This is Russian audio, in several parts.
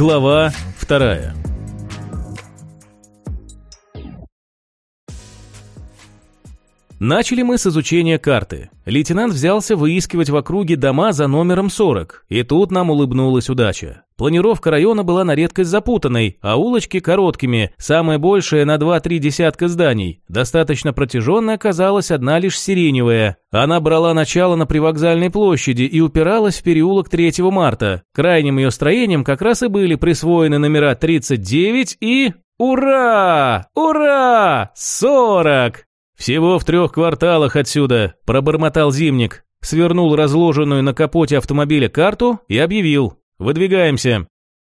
Глава вторая. Начали мы с изучения карты. Лейтенант взялся выискивать в округе дома за номером 40, и тут нам улыбнулась удача. Планировка района была на редкость запутанной, а улочки короткими, самое большее на 2-3 десятка зданий. Достаточно протяженной оказалась одна лишь сиреневая. Она брала начало на привокзальной площади и упиралась в переулок 3 марта. Крайним ее строением как раз и были присвоены номера 39 и... Ура! Ура! 40! «Всего в трех кварталах отсюда», – пробормотал Зимник. Свернул разложенную на капоте автомобиля карту и объявил. «Выдвигаемся».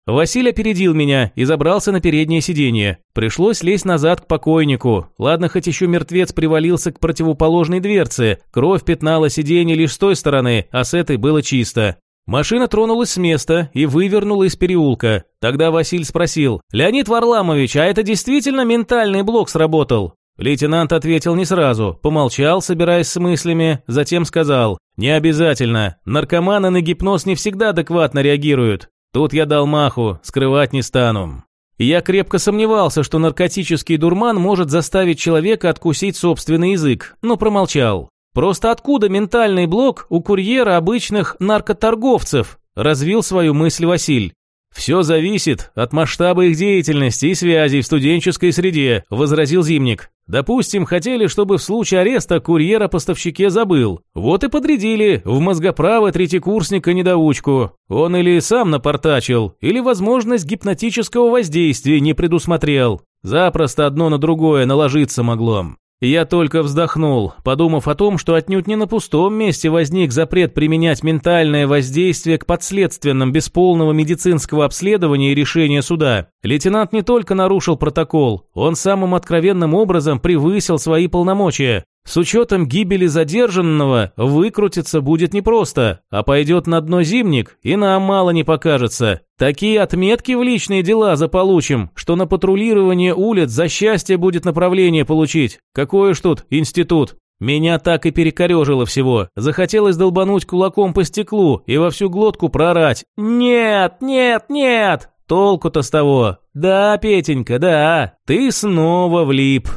Василий опередил меня и забрался на переднее сиденье. Пришлось лезть назад к покойнику. Ладно, хоть еще мертвец привалился к противоположной дверце. Кровь пятнала сиденье лишь с той стороны, а с этой было чисто. Машина тронулась с места и вывернула из переулка. Тогда Василь спросил, «Леонид Варламович, а это действительно ментальный блок сработал?» Лейтенант ответил не сразу, помолчал, собираясь с мыслями, затем сказал, «Не обязательно, наркоманы на гипноз не всегда адекватно реагируют. Тут я дал маху, скрывать не стану». Я крепко сомневался, что наркотический дурман может заставить человека откусить собственный язык, но промолчал. Просто откуда ментальный блок у курьера обычных наркоторговцев? Развил свою мысль Василь. «Все зависит от масштаба их деятельности и связей в студенческой среде», – возразил Зимник. «Допустим, хотели, чтобы в случае ареста курьер о поставщике забыл. Вот и подрядили в мозгоправо третьекурсника-недоучку. Он или сам напортачил, или возможность гипнотического воздействия не предусмотрел. Запросто одно на другое наложиться могло. Я только вздохнул, подумав о том, что отнюдь не на пустом месте возник запрет применять ментальное воздействие к подследственным без полного медицинского обследования и решения суда. Лейтенант не только нарушил протокол, он самым откровенным образом превысил свои полномочия. С учетом гибели задержанного выкрутиться будет непросто, а пойдет на дно зимник, и нам мало не покажется. Такие отметки в личные дела заполучим, что на патрулирование улиц за счастье будет направление получить. Какой уж тут институт. Меня так и перекорежило всего. Захотелось долбануть кулаком по стеклу и во всю глотку прорать. «Нет, нет, нет!» Толку-то с того. «Да, Петенька, да, ты снова влип».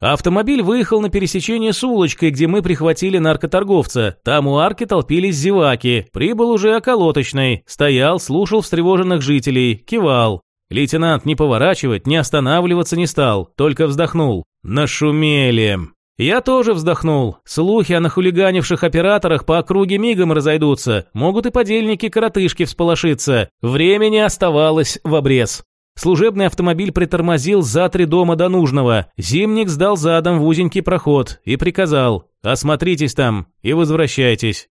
Автомобиль выехал на пересечение с улочкой, где мы прихватили наркоторговца. Там у арки толпились зеваки. Прибыл уже околоточный. Стоял, слушал встревоженных жителей, кивал. Лейтенант не поворачивать, не останавливаться не стал, только вздохнул. Нашумели. Я тоже вздохнул. Слухи о нахулиганивших операторах по округе мигом разойдутся. Могут и подельники-коротышки всполошиться. Времени оставалось в обрез. Служебный автомобиль притормозил за три дома до нужного. Зимник сдал задом в узенький проход и приказал «Осмотритесь там и возвращайтесь».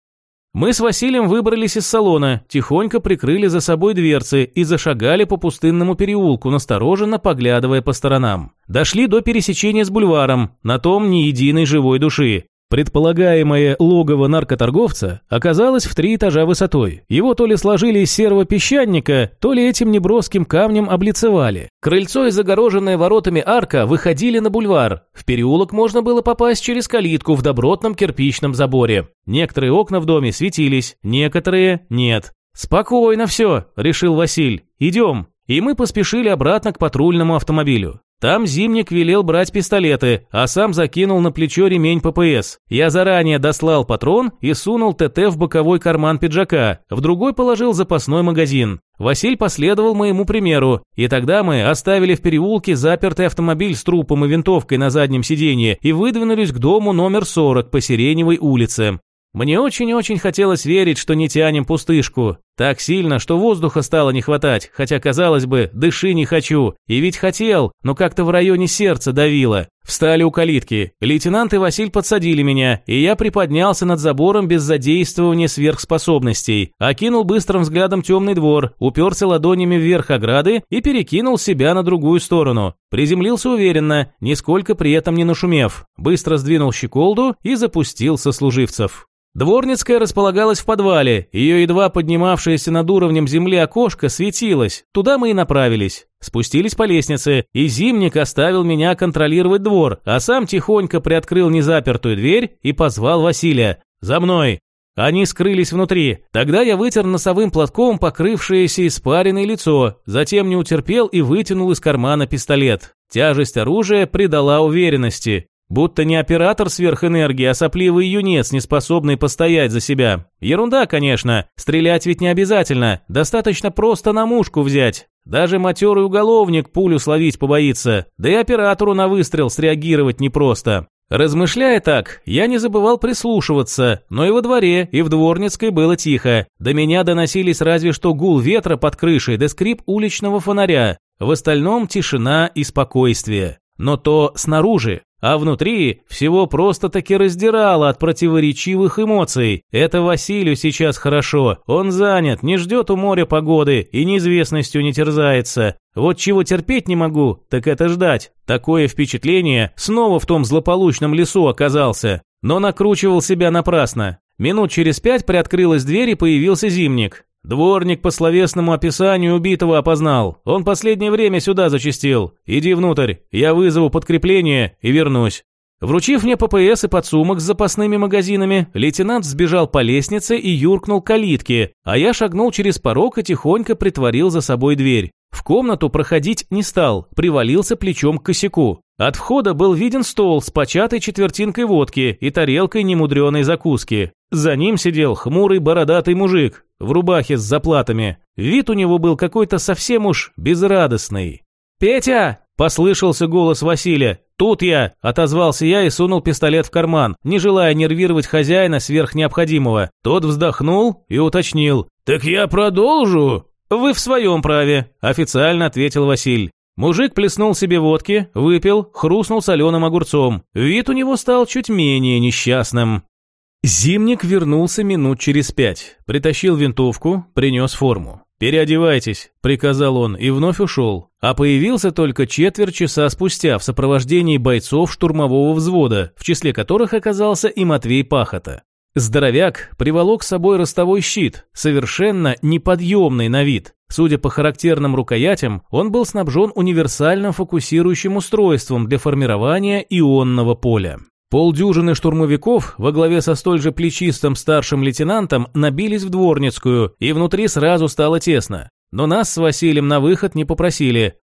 Мы с Василием выбрались из салона, тихонько прикрыли за собой дверцы и зашагали по пустынному переулку, настороженно поглядывая по сторонам. Дошли до пересечения с бульваром, на том ни единой живой души. Предполагаемое логово наркоторговца оказалось в три этажа высотой. Его то ли сложили из серого песчаника, то ли этим неброским камнем облицевали. Крыльцо и загороженная воротами арка выходили на бульвар. В переулок можно было попасть через калитку в добротном кирпичном заборе. Некоторые окна в доме светились, некоторые нет. «Спокойно все», – решил Василь. «Идем». И мы поспешили обратно к патрульному автомобилю. Там Зимник велел брать пистолеты, а сам закинул на плечо ремень ППС. Я заранее дослал патрон и сунул ТТ в боковой карман пиджака, в другой положил запасной магазин. Василь последовал моему примеру, и тогда мы оставили в переулке запертый автомобиль с трупом и винтовкой на заднем сиденье и выдвинулись к дому номер 40 по Сиреневой улице. Мне очень-очень хотелось верить, что не тянем пустышку. Так сильно, что воздуха стало не хватать, хотя, казалось бы, дыши не хочу. И ведь хотел, но как-то в районе сердца давило. Встали у калитки. Лейтенант и Василь подсадили меня, и я приподнялся над забором без задействования сверхспособностей. Окинул быстрым взглядом темный двор, уперся ладонями вверх ограды и перекинул себя на другую сторону. Приземлился уверенно, нисколько при этом не нашумев. Быстро сдвинул щеколду и запустил сослуживцев. Дворницкая располагалась в подвале, ее едва поднимавшееся над уровнем земли окошко светилось, туда мы и направились. Спустились по лестнице, и Зимник оставил меня контролировать двор, а сам тихонько приоткрыл незапертую дверь и позвал Василия. «За мной!» Они скрылись внутри. Тогда я вытер носовым платком покрывшееся испаренное лицо, затем не утерпел и вытянул из кармана пистолет. Тяжесть оружия придала уверенности. Будто не оператор сверхэнергии, а сопливый юнец, не способный постоять за себя. Ерунда, конечно. Стрелять ведь не обязательно. Достаточно просто на мушку взять. Даже матерый уголовник пулю словить побоится. Да и оператору на выстрел среагировать непросто. Размышляя так, я не забывал прислушиваться, но и во дворе, и в Дворницкой было тихо. До меня доносились разве что гул ветра под крышей да скрип уличного фонаря. В остальном тишина и спокойствие. Но то снаружи, а внутри всего просто-таки раздирало от противоречивых эмоций. Это Василию сейчас хорошо. Он занят, не ждет у моря погоды и неизвестностью не терзается. Вот чего терпеть не могу, так это ждать. Такое впечатление, снова в том злополучном лесу оказался. Но накручивал себя напрасно. Минут через пять приоткрылась дверь и появился зимник. Дворник по словесному описанию убитого опознал. Он последнее время сюда зачастил. Иди внутрь, я вызову подкрепление и вернусь. Вручив мне ППС и подсумок с запасными магазинами, лейтенант сбежал по лестнице и юркнул к калитке, а я шагнул через порог и тихонько притворил за собой дверь. В комнату проходить не стал, привалился плечом к косяку. От входа был виден стол с початой четвертинкой водки и тарелкой немудреной закуски. За ним сидел хмурый бородатый мужик в рубахе с заплатами. Вид у него был какой-то совсем уж безрадостный. «Петя!» – послышался голос Василия. «Тут я!» – отозвался я и сунул пистолет в карман, не желая нервировать хозяина сверх необходимого. Тот вздохнул и уточнил. «Так я продолжу?» «Вы в своем праве», – официально ответил Василь. Мужик плеснул себе водки, выпил, хрустнул соленым огурцом. Вид у него стал чуть менее несчастным. Зимник вернулся минут через пять, притащил винтовку, принес форму. «Переодевайтесь», – приказал он и вновь ушел, а появился только четверть часа спустя в сопровождении бойцов штурмового взвода, в числе которых оказался и Матвей Пахота. Здоровяк приволок с собой ростовой щит, совершенно неподъемный на вид. Судя по характерным рукоятям, он был снабжен универсальным фокусирующим устройством для формирования ионного поля. Полдюжины штурмовиков во главе со столь же плечистым старшим лейтенантом набились в Дворницкую, и внутри сразу стало тесно. Но нас с Василием на выход не попросили.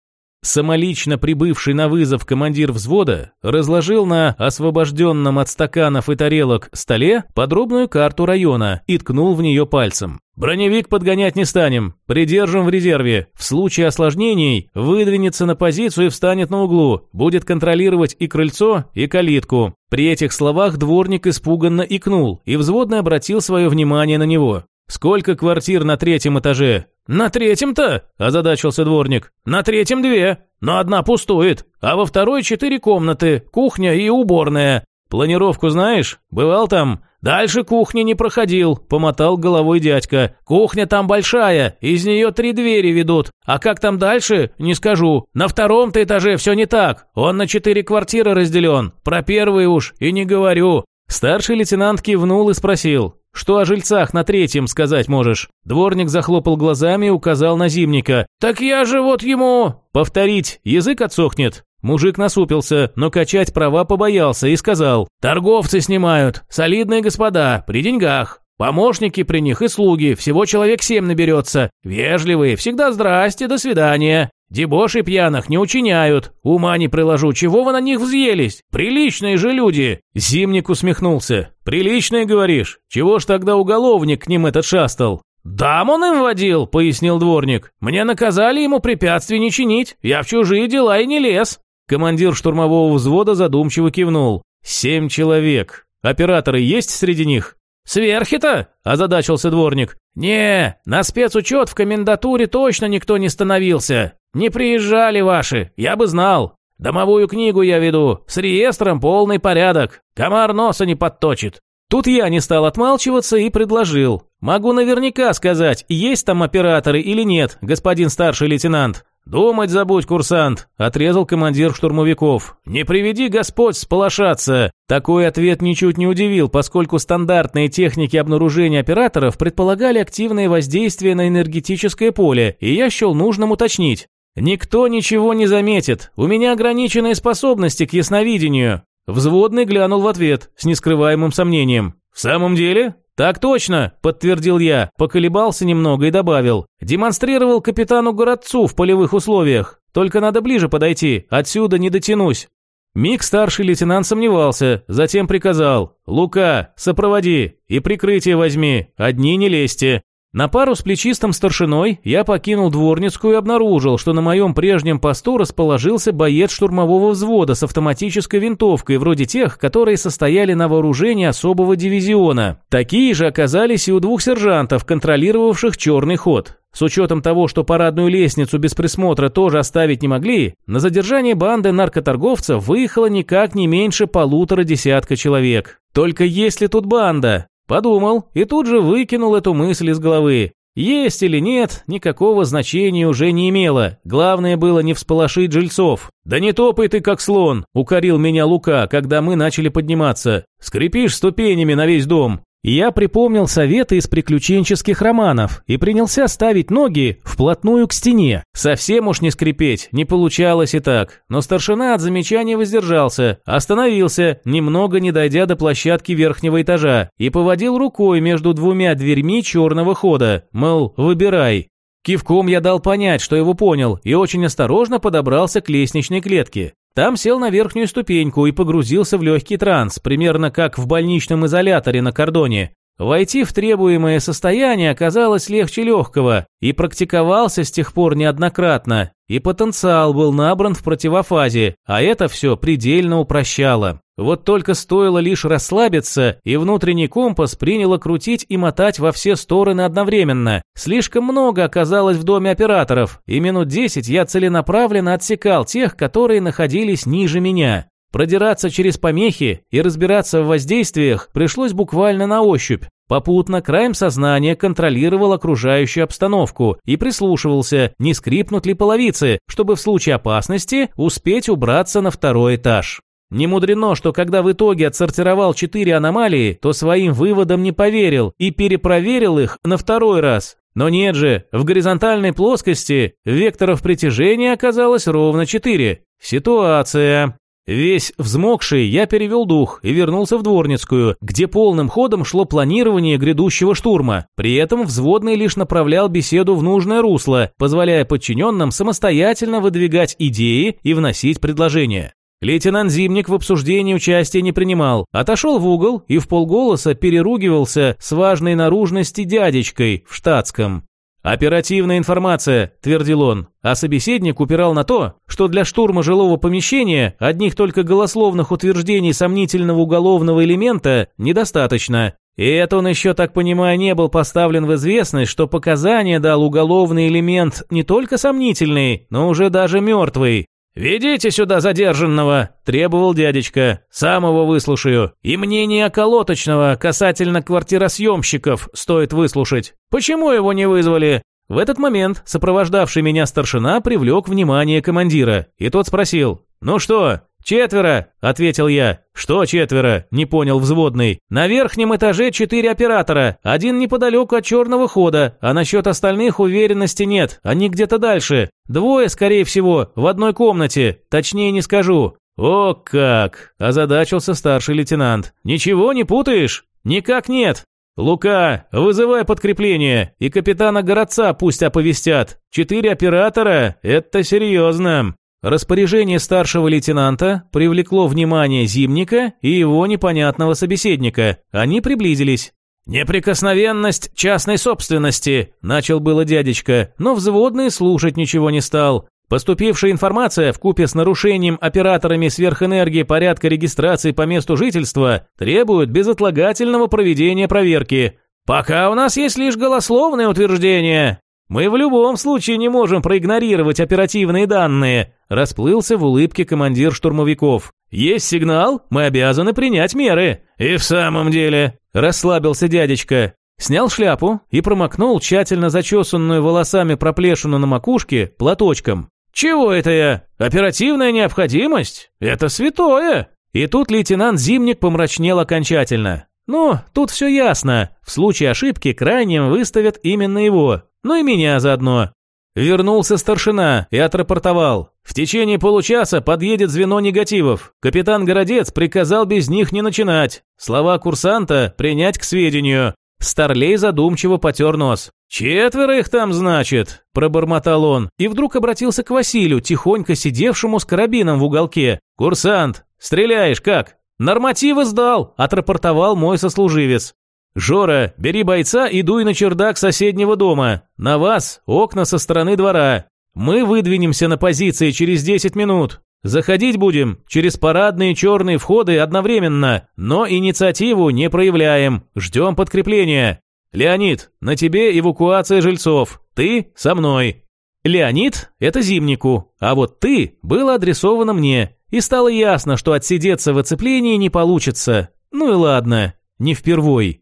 Самолично прибывший на вызов командир взвода разложил на освобожденном от стаканов и тарелок столе подробную карту района и ткнул в нее пальцем. «Броневик подгонять не станем, придержим в резерве. В случае осложнений выдвинется на позицию и встанет на углу, будет контролировать и крыльцо, и калитку». При этих словах дворник испуганно икнул, и взводный обратил свое внимание на него. «Сколько квартир на третьем этаже?» «На третьем-то?» – озадачился дворник. «На третьем две, но одна пустует, а во второй четыре комнаты, кухня и уборная. Планировку знаешь? Бывал там?» «Дальше кухни не проходил», – помотал головой дядька. «Кухня там большая, из нее три двери ведут. А как там дальше, не скажу. На втором-то этаже все не так. Он на четыре квартиры разделен. Про первый уж и не говорю». Старший лейтенант кивнул и спросил. Что о жильцах на третьем сказать можешь?» Дворник захлопал глазами и указал на зимника. «Так я же вот ему...» «Повторить, язык отсохнет». Мужик насупился, но качать права побоялся и сказал. «Торговцы снимают, солидные господа, при деньгах. Помощники при них и слуги, всего человек семь наберется. Вежливые, всегда здрасте, до свидания. Дебоши пьяных не учиняют. Ума не приложу, чего вы на них взъелись? Приличные же люди!» Зимник усмехнулся. «Приличные, говоришь? Чего ж тогда уголовник к ним этот шастал?» «Дам он им водил», — пояснил дворник. «Мне наказали ему препятствий не чинить. Я в чужие дела и не лез». Командир штурмового взвода задумчиво кивнул. «Семь человек. Операторы есть среди них?» «Сверхи-то?» – озадачился дворник. «Не, на спецучет в комендатуре точно никто не становился. Не приезжали ваши, я бы знал. Домовую книгу я веду, с реестром полный порядок. Комар носа не подточит». Тут я не стал отмалчиваться и предложил. «Могу наверняка сказать, есть там операторы или нет, господин старший лейтенант. «Думать забудь, курсант», – отрезал командир штурмовиков. «Не приведи Господь сполошаться». Такой ответ ничуть не удивил, поскольку стандартные техники обнаружения операторов предполагали активное воздействие на энергетическое поле, и я счел нужным уточнить. «Никто ничего не заметит. У меня ограниченные способности к ясновидению». Взводный глянул в ответ с нескрываемым сомнением. «В самом деле? «Так точно», – подтвердил я, поколебался немного и добавил. «Демонстрировал капитану Городцу в полевых условиях. Только надо ближе подойти, отсюда не дотянусь». Миг старший лейтенант сомневался, затем приказал «Лука, сопроводи и прикрытие возьми, одни не лезьте». На пару с плечистым старшиной я покинул дворницкую и обнаружил, что на моем прежнем посту расположился боец штурмового взвода с автоматической винтовкой, вроде тех, которые состояли на вооружении особого дивизиона. Такие же оказались и у двух сержантов, контролировавших черный ход. С учетом того, что парадную лестницу без присмотра тоже оставить не могли, на задержание банды наркоторговцев выехало никак не меньше полутора десятка человек. Только если тут банда, Подумал и тут же выкинул эту мысль из головы. Есть или нет, никакого значения уже не имело. Главное было не всполошить жильцов. «Да не топай ты, как слон!» – укорил меня Лука, когда мы начали подниматься. «Скрипишь ступенями на весь дом!» Я припомнил советы из приключенческих романов и принялся ставить ноги вплотную к стене. Совсем уж не скрипеть, не получалось и так. Но старшина от замечания воздержался, остановился, немного не дойдя до площадки верхнего этажа, и поводил рукой между двумя дверьми черного хода, мол, выбирай. Кивком я дал понять, что его понял, и очень осторожно подобрался к лестничной клетке. Там сел на верхнюю ступеньку и погрузился в легкий транс, примерно как в больничном изоляторе на кордоне. Войти в требуемое состояние оказалось легче легкого, и практиковался с тех пор неоднократно, и потенциал был набран в противофазе, а это все предельно упрощало. Вот только стоило лишь расслабиться, и внутренний компас приняло крутить и мотать во все стороны одновременно. Слишком много оказалось в доме операторов, и минут десять я целенаправленно отсекал тех, которые находились ниже меня. Продираться через помехи и разбираться в воздействиях пришлось буквально на ощупь. Попутно краем сознания контролировал окружающую обстановку и прислушивался, не скрипнут ли половицы, чтобы в случае опасности успеть убраться на второй этаж. Не мудрено, что когда в итоге отсортировал четыре аномалии, то своим выводам не поверил и перепроверил их на второй раз. Но нет же, в горизонтальной плоскости векторов притяжения оказалось ровно четыре. Ситуация. Весь взмокший, я перевел дух и вернулся в Дворницкую, где полным ходом шло планирование грядущего штурма. При этом взводный лишь направлял беседу в нужное русло, позволяя подчиненным самостоятельно выдвигать идеи и вносить предложения. Лейтенант Зимник в обсуждении участия не принимал, отошел в угол и в полголоса переругивался с важной наружности дядечкой в штатском. «Оперативная информация», – твердил он, а собеседник упирал на то, что для штурма жилого помещения одних только голословных утверждений сомнительного уголовного элемента недостаточно. И это он еще, так понимаю, не был поставлен в известность, что показания дал уголовный элемент не только сомнительный, но уже даже мертвый. «Ведите сюда задержанного!» – требовал дядечка. «Сам его выслушаю. И мнение околоточного касательно квартиросъемщиков стоит выслушать. Почему его не вызвали?» В этот момент сопровождавший меня старшина привлек внимание командира, и тот спросил «Ну что, «Четверо», — ответил я. «Что четверо?» — не понял взводный. «На верхнем этаже четыре оператора, один неподалеку от черного хода, а насчет остальных уверенности нет, они где-то дальше. Двое, скорее всего, в одной комнате, точнее не скажу». «О как!» – озадачился старший лейтенант. «Ничего не путаешь?» «Никак нет. «Лука, вызывай подкрепление, и капитана городца пусть оповестят. Четыре оператора – это серьезно». Распоряжение старшего лейтенанта привлекло внимание Зимника и его непонятного собеседника. Они приблизились. «Неприкосновенность частной собственности», – начал было дядечка, но взводный слушать ничего не стал. Поступившая информация в купе с нарушением операторами сверхэнергии порядка регистрации по месту жительства требует безотлагательного проведения проверки. Пока у нас есть лишь голословное утверждение. Мы в любом случае не можем проигнорировать оперативные данные, Расплылся в улыбке командир штурмовиков. «Есть сигнал, мы обязаны принять меры». «И в самом деле...» Расслабился дядечка. Снял шляпу и промокнул тщательно зачесанную волосами проплешину на макушке платочком. «Чего это я? Оперативная необходимость? Это святое!» И тут лейтенант Зимник помрачнел окончательно. «Ну, тут все ясно. В случае ошибки крайним выставят именно его. Ну и меня заодно. Вернулся старшина и отрапортовал. В течение получаса подъедет звено негативов. Капитан Городец приказал без них не начинать. Слова курсанта принять к сведению. Старлей задумчиво потер нос. «Четверо их там, значит?» – пробормотал он. И вдруг обратился к Василию, тихонько сидевшему с карабином в уголке. «Курсант, стреляешь как?» «Нормативы сдал», – отрапортовал мой сослуживец. «Жора, бери бойца и дуй на чердак соседнего дома. На вас окна со стороны двора. Мы выдвинемся на позиции через 10 минут. Заходить будем через парадные черные входы одновременно, но инициативу не проявляем. Ждем подкрепления. Леонид, на тебе эвакуация жильцов. Ты со мной. Леонид – это Зимнику, а вот ты было адресовано мне. И стало ясно, что отсидеться в оцеплении не получится. Ну и ладно, не впервой.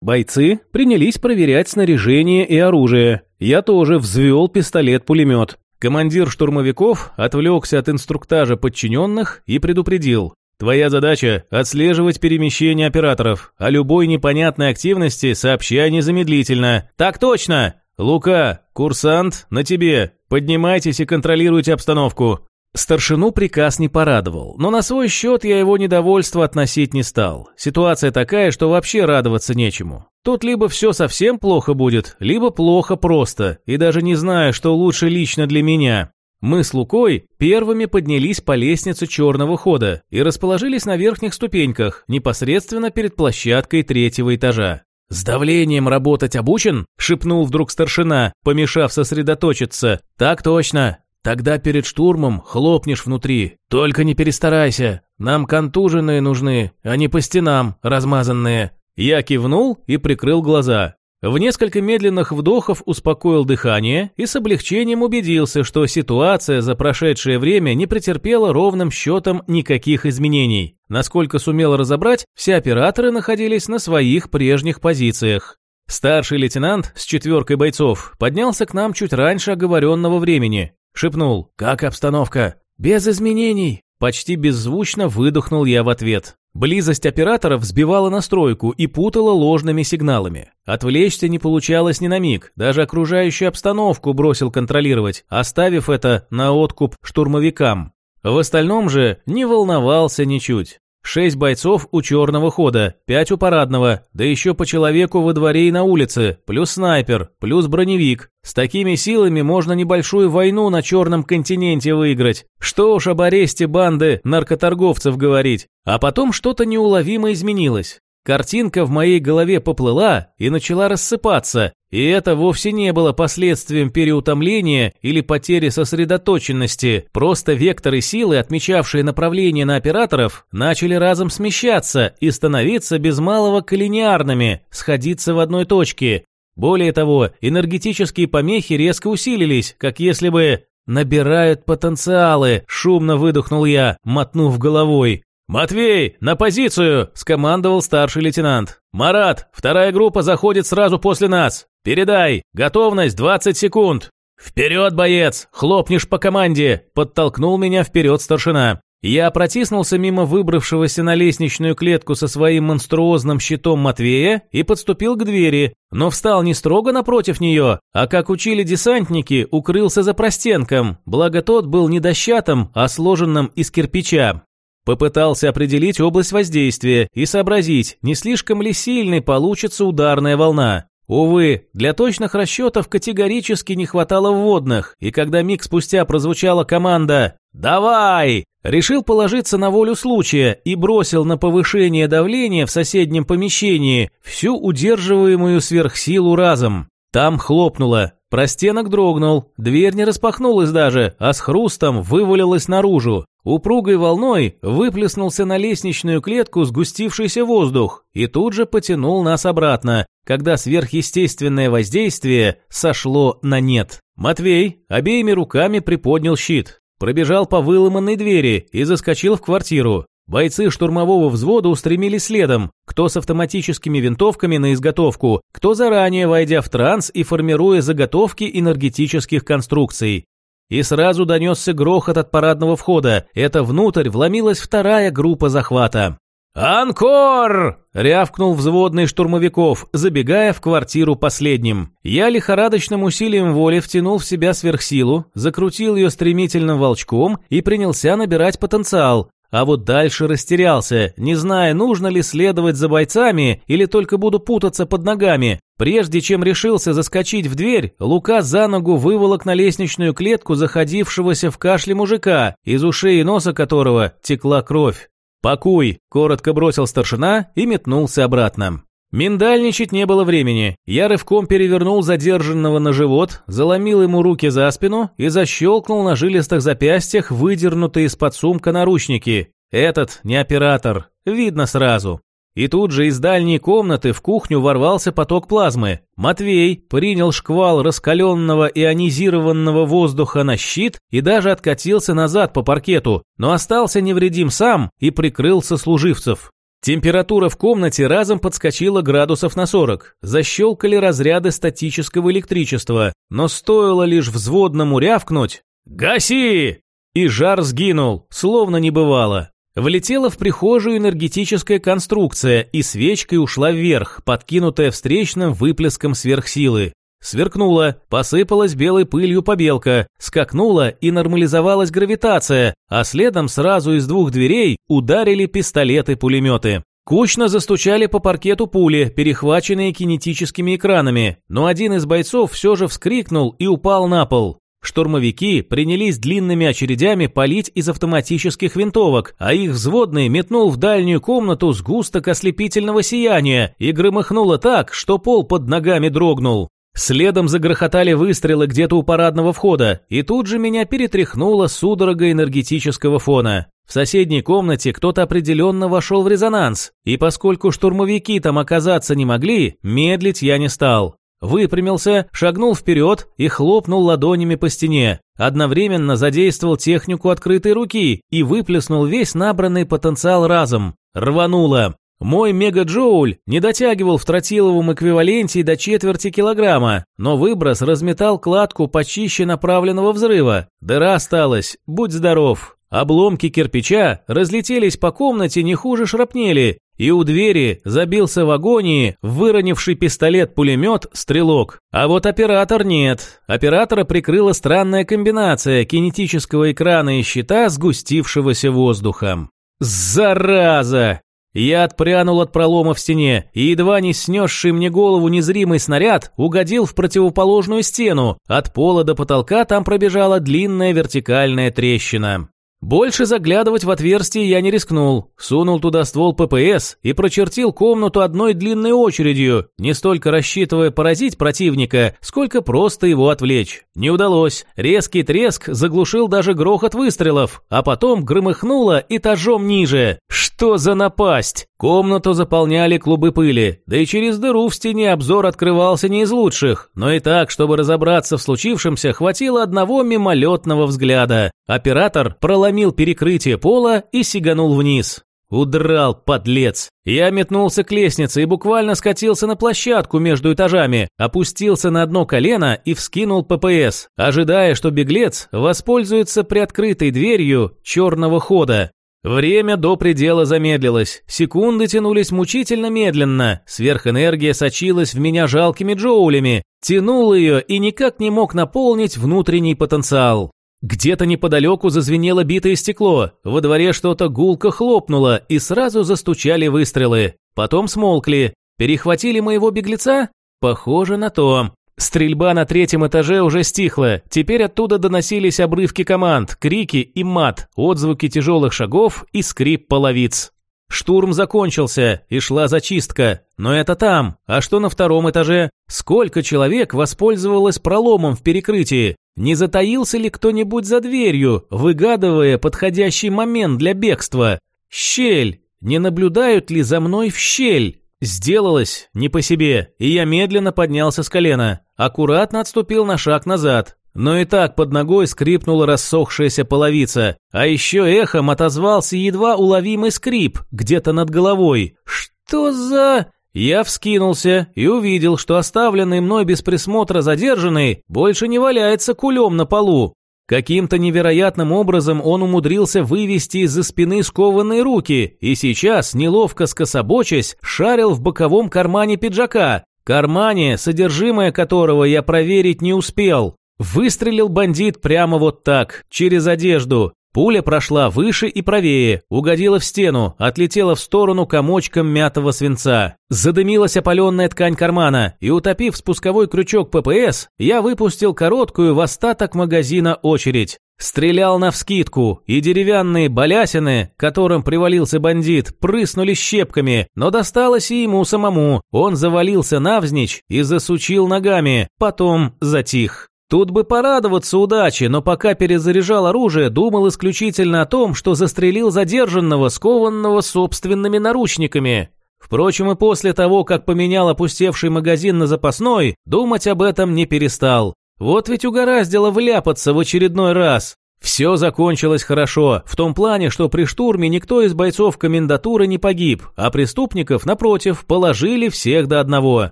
Бойцы принялись проверять снаряжение и оружие. Я тоже взвел пистолет-пулемет. Командир штурмовиков отвлекся от инструктажа подчиненных и предупредил. «Твоя задача – отслеживать перемещение операторов. О любой непонятной активности сообщай незамедлительно». «Так точно!» «Лука, курсант, на тебе. Поднимайтесь и контролируйте обстановку. Старшину приказ не порадовал, но на свой счет я его недовольство относить не стал. Ситуация такая, что вообще радоваться нечему. Тут либо все совсем плохо будет, либо плохо просто, и даже не знаю, что лучше лично для меня. Мы с Лукой первыми поднялись по лестнице черного хода и расположились на верхних ступеньках, непосредственно перед площадкой третьего этажа. «С давлением работать обучен?» – шепнул вдруг старшина, помешав сосредоточиться. «Так точно. Тогда перед штурмом хлопнешь внутри. Только не перестарайся. Нам контуженные нужны, а не по стенам размазанные». Я кивнул и прикрыл глаза. В несколько медленных вдохов успокоил дыхание и с облегчением убедился, что ситуация за прошедшее время не претерпела ровным счетом никаких изменений. Насколько сумел разобрать, все операторы находились на своих прежних позициях. Старший лейтенант с четверкой бойцов поднялся к нам чуть раньше оговоренного времени. Шепнул «Как обстановка?» «Без изменений!» Почти беззвучно выдохнул я в ответ. Близость оператора взбивала настройку и путала ложными сигналами. Отвлечься не получалось ни на миг, даже окружающую обстановку бросил контролировать, оставив это на откуп штурмовикам. В остальном же не волновался ничуть. Шесть бойцов у черного хода, пять у парадного, да еще по человеку во дворе и на улице, плюс снайпер, плюс броневик. С такими силами можно небольшую войну на черном континенте выиграть. Что уж об аресте банды наркоторговцев говорить. А потом что-то неуловимо изменилось. Картинка в моей голове поплыла и начала рассыпаться, и это вовсе не было последствием переутомления или потери сосредоточенности, просто векторы силы, отмечавшие направление на операторов, начали разом смещаться и становиться без малого коллинеарными, сходиться в одной точке. Более того, энергетические помехи резко усилились, как если бы «набирают потенциалы», шумно выдохнул я, мотнув головой. «Матвей, на позицию!» – скомандовал старший лейтенант. «Марат, вторая группа заходит сразу после нас. Передай, готовность 20 секунд». «Вперед, боец! Хлопнешь по команде!» – подтолкнул меня вперед старшина. Я протиснулся мимо выбравшегося на лестничную клетку со своим монструозным щитом Матвея и подступил к двери, но встал не строго напротив нее, а, как учили десантники, укрылся за простенком, благо тот был не дощатым, а сложенным из кирпича. Попытался определить область воздействия и сообразить, не слишком ли сильной получится ударная волна. Увы, для точных расчетов категорически не хватало вводных, и когда миг спустя прозвучала команда «Давай!», решил положиться на волю случая и бросил на повышение давления в соседнем помещении всю удерживаемую сверхсилу разом. Там хлопнуло, простенок дрогнул, дверь не распахнулась даже, а с хрустом вывалилась наружу. Упругой волной выплеснулся на лестничную клетку сгустившийся воздух и тут же потянул нас обратно, когда сверхъестественное воздействие сошло на нет. Матвей обеими руками приподнял щит, пробежал по выломанной двери и заскочил в квартиру. Бойцы штурмового взвода устремились следом, кто с автоматическими винтовками на изготовку, кто заранее войдя в транс и формируя заготовки энергетических конструкций. И сразу донесся грохот от парадного входа. Это внутрь вломилась вторая группа захвата. «Анкор!» – рявкнул взводный штурмовиков, забегая в квартиру последним. Я лихорадочным усилием воли втянул в себя сверхсилу, закрутил ее стремительным волчком и принялся набирать потенциал. А вот дальше растерялся, не зная, нужно ли следовать за бойцами или только буду путаться под ногами. Прежде чем решился заскочить в дверь, Лука за ногу выволок на лестничную клетку заходившегося в кашле мужика, из ушей и носа которого текла кровь. «Пакуй!» – коротко бросил старшина и метнулся обратно. Миндальничать не было времени. Я рывком перевернул задержанного на живот, заломил ему руки за спину и защелкнул на жилистых запястьях выдернутые из-под сумка наручники. Этот не оператор, видно сразу. И тут же из дальней комнаты в кухню ворвался поток плазмы. Матвей принял шквал раскаленного ионизированного воздуха на щит и даже откатился назад по паркету, но остался невредим сам и прикрыл сослуживцев. Температура в комнате разом подскочила градусов на 40. Защелкали разряды статического электричества, но стоило лишь взводному рявкнуть «Гаси!» И жар сгинул, словно не бывало. Влетела в прихожую энергетическая конструкция и свечкой ушла вверх, подкинутая встречным выплеском сверхсилы. Сверкнула, посыпалась белой пылью побелка, скакнула и нормализовалась гравитация, а следом сразу из двух дверей ударили пистолеты-пулеметы. Кучно застучали по паркету пули, перехваченные кинетическими экранами, но один из бойцов все же вскрикнул и упал на пол. Штурмовики принялись длинными очередями палить из автоматических винтовок, а их взводный метнул в дальнюю комнату сгусток ослепительного сияния и громыхнуло так, что пол под ногами дрогнул. Следом загрохотали выстрелы где-то у парадного входа, и тут же меня перетряхнуло судорога энергетического фона. В соседней комнате кто-то определенно вошел в резонанс, и поскольку штурмовики там оказаться не могли, медлить я не стал. Выпрямился, шагнул вперед и хлопнул ладонями по стене. Одновременно задействовал технику открытой руки и выплеснул весь набранный потенциал разом. Рвануло. Мой мегаджоуль не дотягивал в тротиловом эквиваленте до четверти килограмма, но выброс разметал кладку почище направленного взрыва. Дыра осталась, будь здоров. Обломки кирпича разлетелись по комнате не хуже шрапнели, и у двери забился в агонии выронивший пистолет-пулемет стрелок. А вот оператор нет. Оператора прикрыла странная комбинация кинетического экрана и щита, сгустившегося воздухом. «Зараза!» Я отпрянул от пролома в стене, и едва не снесший мне голову незримый снаряд угодил в противоположную стену. От пола до потолка там пробежала длинная вертикальная трещина. Больше заглядывать в отверстие я не рискнул. Сунул туда ствол ППС и прочертил комнату одной длинной очередью, не столько рассчитывая поразить противника, сколько просто его отвлечь. Не удалось. Резкий треск заглушил даже грохот выстрелов, а потом громыхнуло этажом ниже. Что за напасть? Комнату заполняли клубы пыли, да и через дыру в стене обзор открывался не из лучших, но и так, чтобы разобраться в случившемся, хватило одного мимолетного взгляда. Оператор проломил перекрытие пола и сиганул вниз. Удрал, подлец. Я метнулся к лестнице и буквально скатился на площадку между этажами, опустился на одно колено и вскинул ППС, ожидая, что беглец воспользуется приоткрытой дверью черного хода. Время до предела замедлилось, секунды тянулись мучительно медленно, сверхэнергия сочилась в меня жалкими джоулями, тянул ее и никак не мог наполнить внутренний потенциал. Где-то неподалеку зазвенело битое стекло, во дворе что-то гулко хлопнуло и сразу застучали выстрелы. Потом смолкли. Перехватили моего беглеца? Похоже на то. Стрельба на третьем этаже уже стихла, теперь оттуда доносились обрывки команд, крики и мат, отзвуки тяжелых шагов и скрип половиц. Штурм закончился, и шла зачистка. Но это там. А что на втором этаже? Сколько человек воспользовалось проломом в перекрытии? Не затаился ли кто-нибудь за дверью, выгадывая подходящий момент для бегства? Щель! Не наблюдают ли за мной в щель? Сделалось не по себе, и я медленно поднялся с колена. Аккуратно отступил на шаг назад. Но и так под ногой скрипнула рассохшаяся половица, а еще эхом отозвался едва уловимый скрип где-то над головой. «Что за...» Я вскинулся и увидел, что оставленный мной без присмотра задержанный больше не валяется кулем на полу. Каким-то невероятным образом он умудрился вывести из-за спины скованные руки и сейчас, неловко скособочась, шарил в боковом кармане пиджака, кармане, содержимое которого я проверить не успел. Выстрелил бандит прямо вот так, через одежду. Пуля прошла выше и правее, угодила в стену, отлетела в сторону комочком мятого свинца. Задымилась опаленная ткань кармана, и утопив спусковой крючок ППС, я выпустил короткую в остаток магазина очередь. Стрелял навскидку, и деревянные балясины, которым привалился бандит, прыснули щепками, но досталось и ему самому. Он завалился навзничь и засучил ногами, потом затих. Тут бы порадоваться удаче, но пока перезаряжал оружие, думал исключительно о том, что застрелил задержанного, скованного собственными наручниками. Впрочем, и после того, как поменял опустевший магазин на запасной, думать об этом не перестал. Вот ведь угораздило вляпаться в очередной раз. Все закончилось хорошо, в том плане, что при штурме никто из бойцов комендатуры не погиб, а преступников, напротив, положили всех до одного.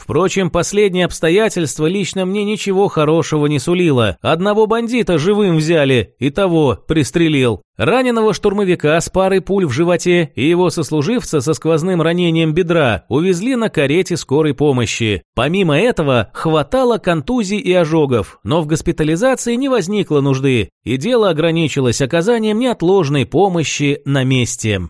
Впрочем, последнее обстоятельство лично мне ничего хорошего не сулило. Одного бандита живым взяли, и того пристрелил. Раненого штурмовика с парой пуль в животе и его сослуживца со сквозным ранением бедра увезли на карете скорой помощи. Помимо этого, хватало контузий и ожогов, но в госпитализации не возникло нужды, и дело ограничилось оказанием неотложной помощи на месте.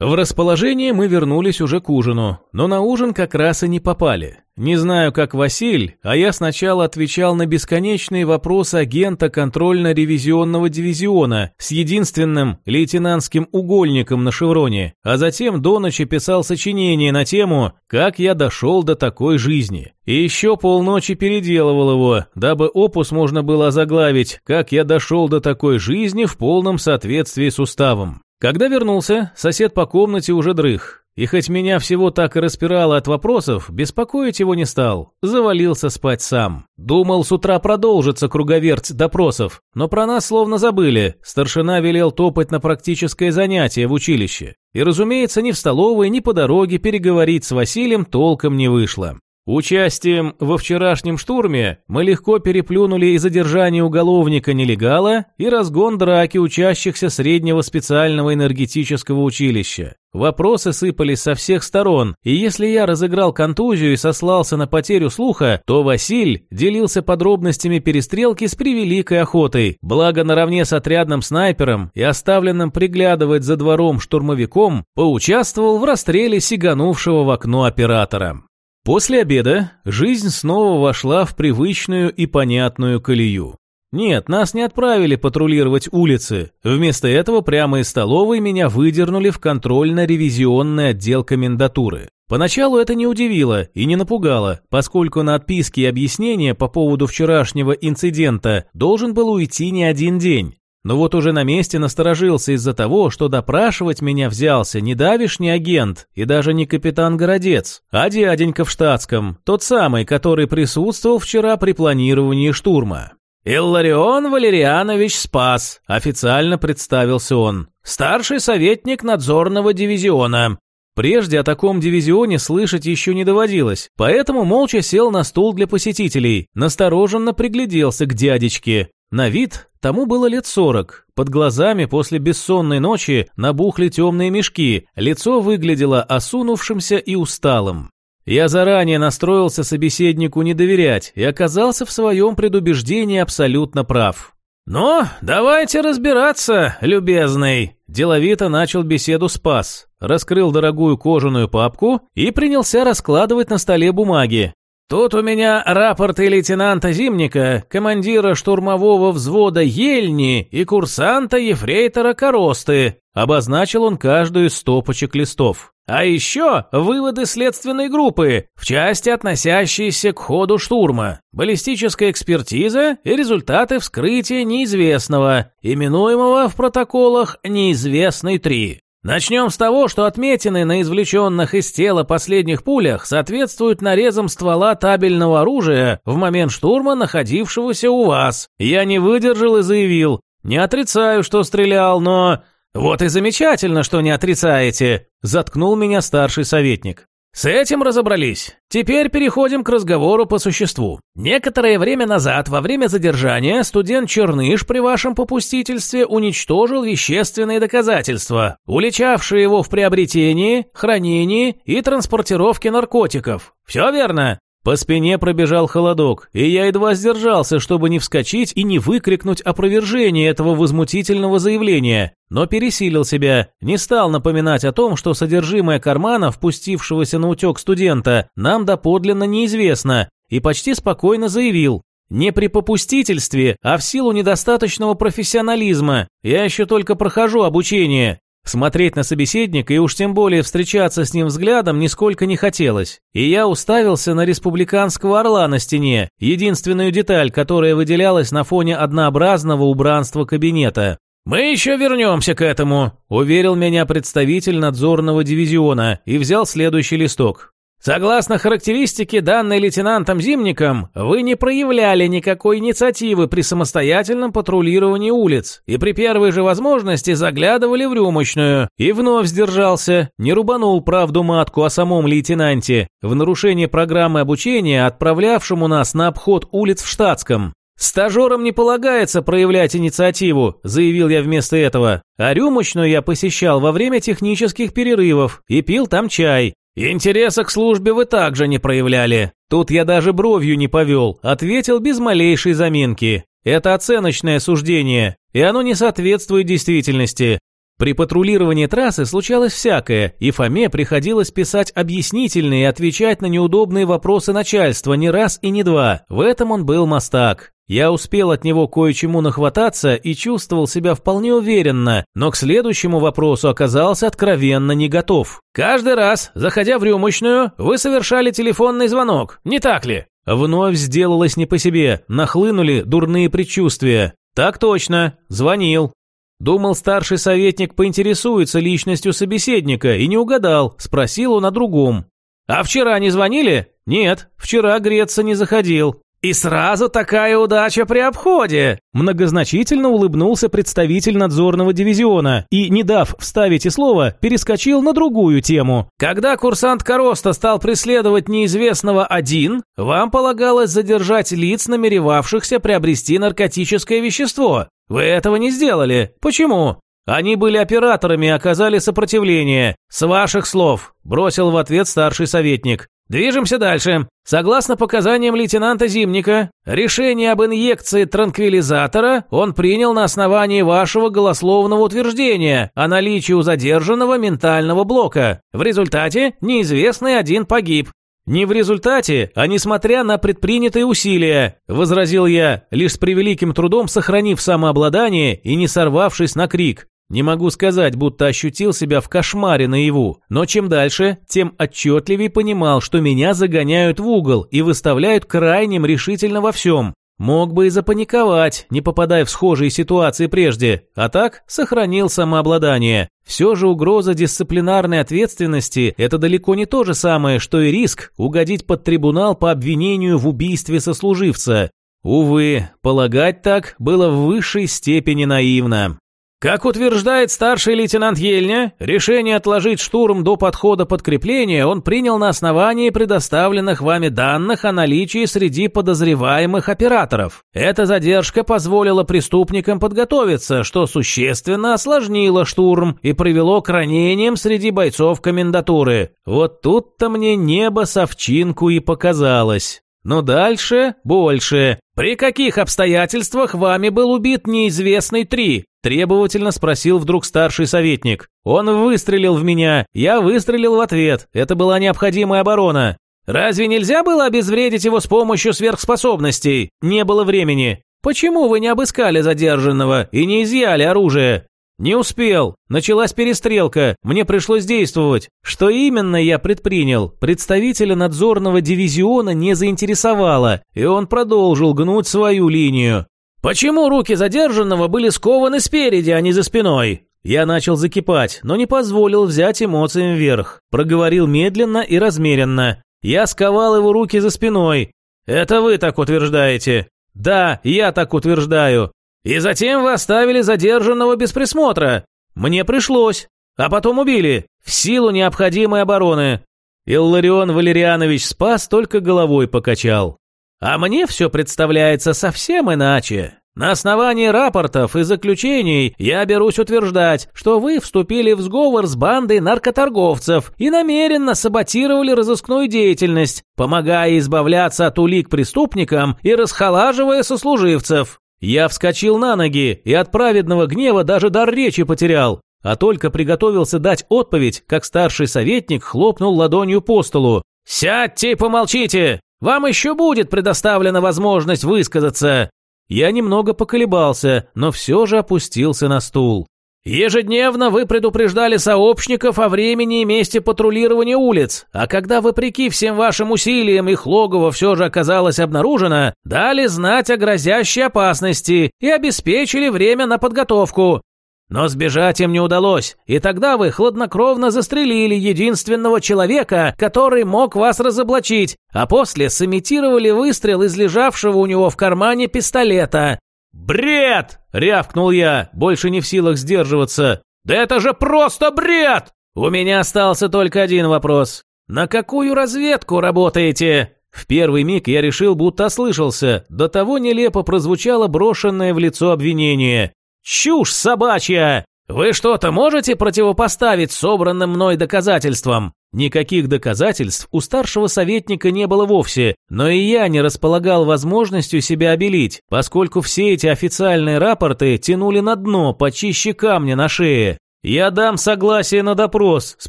В расположение мы вернулись уже к ужину, но на ужин как раз и не попали. Не знаю, как Василь, а я сначала отвечал на бесконечные вопросы агента контрольно-ревизионного дивизиона с единственным лейтенантским угольником на шевроне, а затем до ночи писал сочинение на тему «Как я дошел до такой жизни». И еще полночи переделывал его, дабы опус можно было заглавить «Как я дошел до такой жизни в полном соответствии с уставом». Когда вернулся, сосед по комнате уже дрых. И хоть меня всего так и распирало от вопросов, беспокоить его не стал. Завалился спать сам. Думал, с утра продолжится круговерть допросов, но про нас словно забыли. Старшина велел топать на практическое занятие в училище. И, разумеется, ни в столовой, ни по дороге переговорить с Василием толком не вышло. Участием во вчерашнем штурме мы легко переплюнули и задержание уголовника-нелегала, и разгон драки учащихся среднего специального энергетического училища. Вопросы сыпались со всех сторон, и если я разыграл контузию и сослался на потерю слуха, то Василь делился подробностями перестрелки с превеликой охотой, благо наравне с отрядным снайпером и оставленным приглядывать за двором штурмовиком, поучаствовал в расстреле сиганувшего в окно оператора. После обеда жизнь снова вошла в привычную и понятную колею. Нет, нас не отправили патрулировать улицы. Вместо этого прямо из столовой меня выдернули в контрольно-ревизионный отдел комендатуры. Поначалу это не удивило и не напугало, поскольку на отписки и объяснения по поводу вчерашнего инцидента должен был уйти не один день. Но вот уже на месте насторожился из-за того, что допрашивать меня взялся не давишний агент и даже не капитан Городец, а дяденька в штатском, тот самый, который присутствовал вчера при планировании штурма. «Илларион Валерианович Спас», – официально представился он. «Старший советник надзорного дивизиона. Прежде о таком дивизионе слышать еще не доводилось, поэтому молча сел на стул для посетителей, настороженно пригляделся к дядечке. На вид тому было лет сорок, под глазами после бессонной ночи набухли темные мешки, лицо выглядело осунувшимся и усталым. Я заранее настроился собеседнику не доверять и оказался в своем предубеждении абсолютно прав. «Ну, давайте разбираться, любезный!» Деловито начал беседу Спас, раскрыл дорогую кожаную папку и принялся раскладывать на столе бумаги. «Тут у меня рапорты лейтенанта Зимника, командира штурмового взвода Ельни и курсанта Ефрейтора Коросты», обозначил он каждую из стопочек листов. А еще выводы следственной группы в части, относящиеся к ходу штурма, баллистическая экспертиза и результаты вскрытия неизвестного, именуемого в протоколах «Неизвестный 3». Начнем с того, что отметины на извлеченных из тела последних пулях соответствуют нарезам ствола табельного оружия в момент штурма, находившегося у вас. Я не выдержал и заявил, не отрицаю, что стрелял, но «Вот и замечательно, что не отрицаете», – заткнул меня старший советник. С этим разобрались. Теперь переходим к разговору по существу. Некоторое время назад, во время задержания, студент Черныш при вашем попустительстве уничтожил вещественные доказательства, уличавшие его в приобретении, хранении и транспортировке наркотиков. Все верно? По спине пробежал холодок, и я едва сдержался, чтобы не вскочить и не выкрикнуть опровержение этого возмутительного заявления, но пересилил себя, не стал напоминать о том, что содержимое кармана, впустившегося на утек студента, нам доподлинно неизвестно, и почти спокойно заявил, не при попустительстве, а в силу недостаточного профессионализма. Я еще только прохожу обучение. Смотреть на собеседника и уж тем более встречаться с ним взглядом нисколько не хотелось. И я уставился на республиканского орла на стене, единственную деталь, которая выделялась на фоне однообразного убранства кабинета. «Мы еще вернемся к этому», – уверил меня представитель надзорного дивизиона и взял следующий листок. Согласно характеристике, данной лейтенантом Зимником, вы не проявляли никакой инициативы при самостоятельном патрулировании улиц и при первой же возможности заглядывали в рюмочную. И вновь сдержался, не рубанул правду матку о самом лейтенанте, в нарушение программы обучения, отправлявшему нас на обход улиц в штатском. «Стажерам не полагается проявлять инициативу», – заявил я вместо этого. А рюмочную я посещал во время технических перерывов и пил там чай. «Интереса к службе вы также не проявляли. Тут я даже бровью не повел, ответил без малейшей заминки. Это оценочное суждение, и оно не соответствует действительности. При патрулировании трассы случалось всякое, и Фоме приходилось писать объяснительные и отвечать на неудобные вопросы начальства не раз и не два. В этом он был мастак. Я успел от него кое-чему нахвататься и чувствовал себя вполне уверенно, но к следующему вопросу оказался откровенно не готов. «Каждый раз, заходя в рюмочную, вы совершали телефонный звонок, не так ли?» Вновь сделалось не по себе, нахлынули дурные предчувствия. «Так точно, звонил». Думал, старший советник поинтересуется личностью собеседника и не угадал, спросил он о другом. «А вчера не звонили?» «Нет, вчера греться не заходил». «И сразу такая удача при обходе!» Многозначительно улыбнулся представитель надзорного дивизиона и, не дав вставить и слово, перескочил на другую тему. «Когда курсант Короста стал преследовать неизвестного один, вам полагалось задержать лиц, намеревавшихся приобрести наркотическое вещество. Вы этого не сделали. Почему?» Они были операторами и оказали сопротивление. С ваших слов, бросил в ответ старший советник. Движемся дальше. Согласно показаниям лейтенанта Зимника, решение об инъекции транквилизатора он принял на основании вашего голословного утверждения о наличии у задержанного ментального блока. В результате неизвестный один погиб. «Не в результате, а несмотря на предпринятые усилия», – возразил я, лишь с превеликим трудом сохранив самообладание и не сорвавшись на крик. Не могу сказать, будто ощутил себя в кошмаре наяву, но чем дальше, тем отчетливее понимал, что меня загоняют в угол и выставляют крайним решительно во всем. Мог бы и запаниковать, не попадая в схожие ситуации прежде, а так сохранил самообладание. Все же угроза дисциплинарной ответственности – это далеко не то же самое, что и риск угодить под трибунал по обвинению в убийстве сослуживца. Увы, полагать так было в высшей степени наивно. Как утверждает старший лейтенант Ельня, решение отложить штурм до подхода подкрепления он принял на основании предоставленных вами данных о наличии среди подозреваемых операторов. Эта задержка позволила преступникам подготовиться, что существенно осложнило штурм и привело к ранениям среди бойцов комендатуры. Вот тут-то мне небо совчинку и показалось. Но дальше больше. При каких обстоятельствах вами был убит неизвестный три? Требовательно спросил вдруг старший советник. Он выстрелил в меня, я выстрелил в ответ. Это была необходимая оборона. Разве нельзя было обезвредить его с помощью сверхспособностей? Не было времени. Почему вы не обыскали задержанного и не изъяли оружие? «Не успел. Началась перестрелка. Мне пришлось действовать. Что именно я предпринял, представителя надзорного дивизиона не заинтересовало, и он продолжил гнуть свою линию. «Почему руки задержанного были скованы спереди, а не за спиной?» Я начал закипать, но не позволил взять эмоциям вверх. Проговорил медленно и размеренно. Я сковал его руки за спиной. «Это вы так утверждаете?» «Да, я так утверждаю. И затем вы оставили задержанного без присмотра. Мне пришлось. А потом убили. В силу необходимой обороны. Илларион Валерианович спас, только головой покачал. А мне все представляется совсем иначе. На основании рапортов и заключений я берусь утверждать, что вы вступили в сговор с бандой наркоторговцев и намеренно саботировали разыскную деятельность, помогая избавляться от улик преступникам и расхолаживая сослуживцев. Я вскочил на ноги и от праведного гнева даже дар речи потерял, а только приготовился дать отповедь, как старший советник хлопнул ладонью по столу. «Сядьте и помолчите! Вам еще будет предоставлена возможность высказаться!» Я немного поколебался, но все же опустился на стул. Ежедневно вы предупреждали сообщников о времени и месте патрулирования улиц, а когда, вопреки всем вашим усилиям, их логово все же оказалось обнаружено, дали знать о грозящей опасности и обеспечили время на подготовку. Но сбежать им не удалось, и тогда вы хладнокровно застрелили единственного человека, который мог вас разоблачить, а после сымитировали выстрел из лежавшего у него в кармане пистолета. «Бред!» – рявкнул я, больше не в силах сдерживаться. «Да это же просто бред!» У меня остался только один вопрос. «На какую разведку работаете?» В первый миг я решил, будто ослышался. До того нелепо прозвучало брошенное в лицо обвинение. «Чушь собачья! Вы что-то можете противопоставить собранным мной доказательствам?» Никаких доказательств у старшего советника не было вовсе, но и я не располагал возможностью себя обелить, поскольку все эти официальные рапорты тянули на дно почище камня на шее. «Я дам согласие на допрос с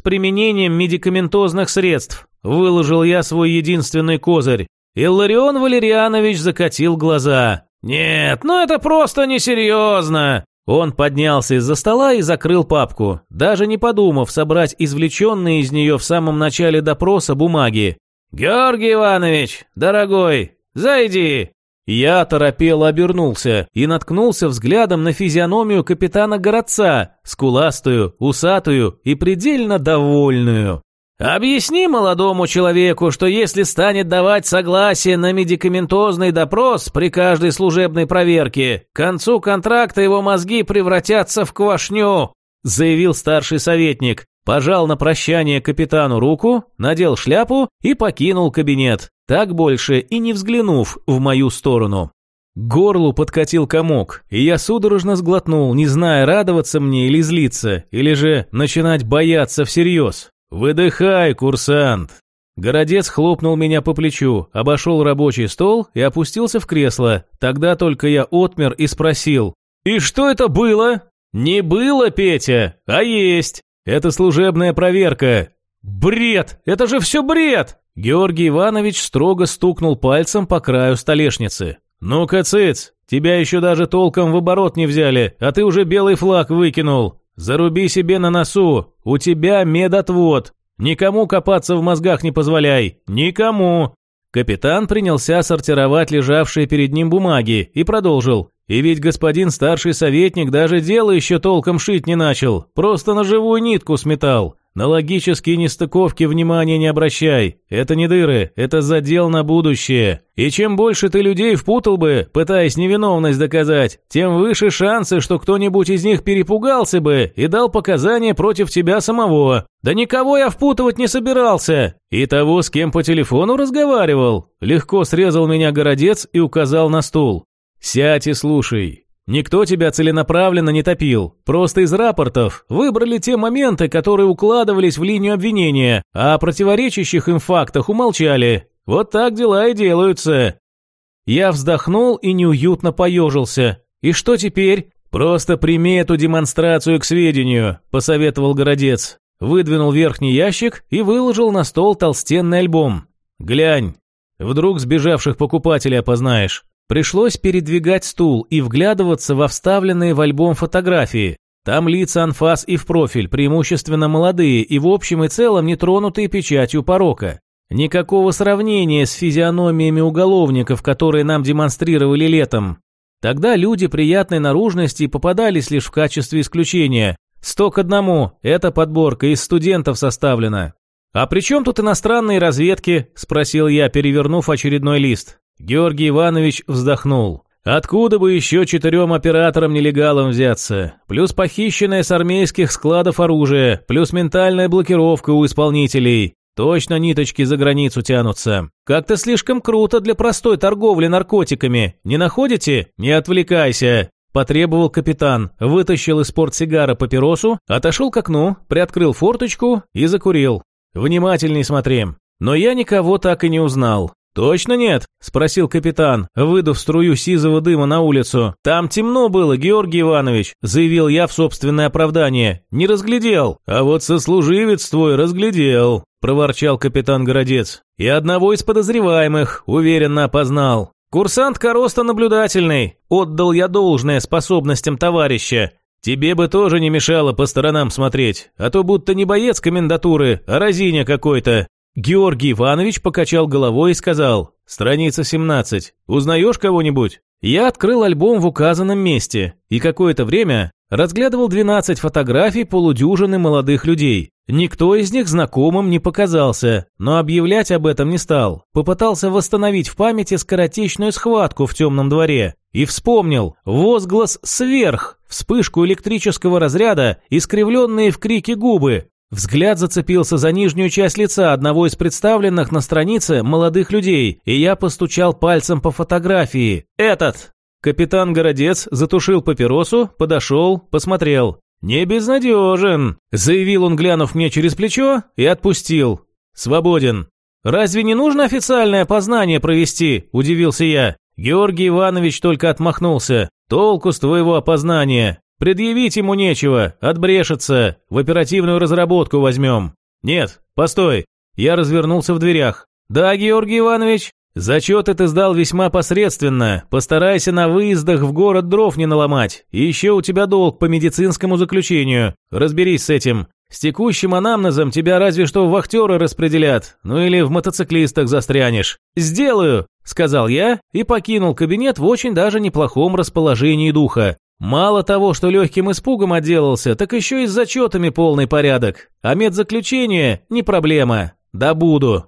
применением медикаментозных средств», выложил я свой единственный козырь. Илларион Валерианович закатил глаза. «Нет, ну это просто несерьезно!» Он поднялся из-за стола и закрыл папку, даже не подумав собрать извлеченные из нее в самом начале допроса бумаги. «Георгий Иванович, дорогой, зайди!» Я торопело обернулся и наткнулся взглядом на физиономию капитана городца, скуластую, усатую и предельно довольную. Объясни молодому человеку, что если станет давать согласие на медикаментозный допрос при каждой служебной проверке, к концу контракта его мозги превратятся в квашню, заявил старший советник. Пожал на прощание капитану руку, надел шляпу и покинул кабинет, так больше и не взглянув в мою сторону. Горлу подкатил комок, и я судорожно сглотнул, не зная, радоваться мне или злиться, или же начинать бояться всерьез. «Выдыхай, курсант!» Городец хлопнул меня по плечу, обошел рабочий стол и опустился в кресло. Тогда только я отмер и спросил. «И что это было?» «Не было, Петя, а есть. Это служебная проверка». «Бред! Это же все бред!» Георгий Иванович строго стукнул пальцем по краю столешницы. «Ну-ка, цыц, тебя еще даже толком в оборот не взяли, а ты уже белый флаг выкинул. Заруби себе на носу, у тебя медотвод. Никому копаться в мозгах не позволяй, никому. Капитан принялся сортировать лежавшие перед ним бумаги и продолжил. И ведь господин старший советник даже дело еще толком шить не начал, просто на живую нитку сметал. На логические нестыковки внимания не обращай. Это не дыры, это задел на будущее. И чем больше ты людей впутал бы, пытаясь невиновность доказать, тем выше шансы, что кто-нибудь из них перепугался бы и дал показания против тебя самого. Да никого я впутывать не собирался. И того, с кем по телефону разговаривал. Легко срезал меня городец и указал на стул. «Сядь и слушай. Никто тебя целенаправленно не топил. Просто из рапортов выбрали те моменты, которые укладывались в линию обвинения, а о противоречащих им фактах умолчали. Вот так дела и делаются. Я вздохнул и неуютно поежился. И что теперь? Просто прими эту демонстрацию к сведению, посоветовал городец. Выдвинул верхний ящик и выложил на стол толстенный альбом. Глянь, вдруг сбежавших покупателей опознаешь. Пришлось передвигать стул и вглядываться во вставленные в альбом фотографии. Там лица анфас и в профиль, преимущественно молодые и в общем и целом не тронутые печатью порока. Никакого сравнения с физиономиями уголовников, которые нам демонстрировали летом. Тогда люди приятной наружности попадались лишь в качестве исключения. Сто к одному, эта подборка из студентов составлена. «А при чем тут иностранные разведки?» – спросил я, перевернув очередной лист. Георгий Иванович вздохнул. Откуда бы еще четырем операторам-нелегалам взяться? Плюс похищенное с армейских складов оружие, плюс ментальная блокировка у исполнителей. Точно ниточки за границу тянутся. Как-то слишком круто для простой торговли наркотиками. Не находите? Не отвлекайся. Потребовал капитан, вытащил из портсигара папиросу, отошел к окну, приоткрыл форточку и закурил. Внимательней смотрим. Но я никого так и не узнал. «Точно нет?» – спросил капитан, выдав струю сизого дыма на улицу. «Там темно было, Георгий Иванович», – заявил я в собственное оправдание. «Не разглядел, а вот сослуживец твой разглядел», – проворчал капитан Городец. «И одного из подозреваемых уверенно опознал. Курсант Короста наблюдательный, отдал я должное способностям товарища. Тебе бы тоже не мешало по сторонам смотреть, а то будто не боец комендатуры, а разиня какой-то. Георгий Иванович покачал головой и сказал, «Страница 17. Узнаешь кого-нибудь?» Я открыл альбом в указанном месте и какое-то время разглядывал 12 фотографий полудюжины молодых людей. Никто из них знакомым не показался, но объявлять об этом не стал. Попытался восстановить в памяти скоротечную схватку в темном дворе и вспомнил возглас «сверх», вспышку электрического разряда, искривленные в крике губы, Взгляд зацепился за нижнюю часть лица одного из представленных на странице молодых людей, и я постучал пальцем по фотографии. «Этот!» Капитан Городец затушил папиросу, подошел, посмотрел. «Не безнадежен», – заявил он, глянув мне через плечо, и отпустил. «Свободен». «Разве не нужно официальное опознание провести?» – удивился я. Георгий Иванович только отмахнулся. «Толку с твоего опознания. Предъявить ему нечего, отбрешется, в оперативную разработку возьмем. Нет, постой. Я развернулся в дверях. Да, Георгий Иванович, зачеты ты сдал весьма посредственно. Постарайся на выездах в город дров не наломать. И еще у тебя долг по медицинскому заключению. Разберись с этим. С текущим анамнезом тебя разве что в вахтеры распределят, ну или в мотоциклистах застрянешь. Сделаю, сказал я и покинул кабинет в очень даже неплохом расположении духа. Мало того, что легким испугом отделался, так еще и с зачетами полный порядок. А медзаключение не проблема. Да буду.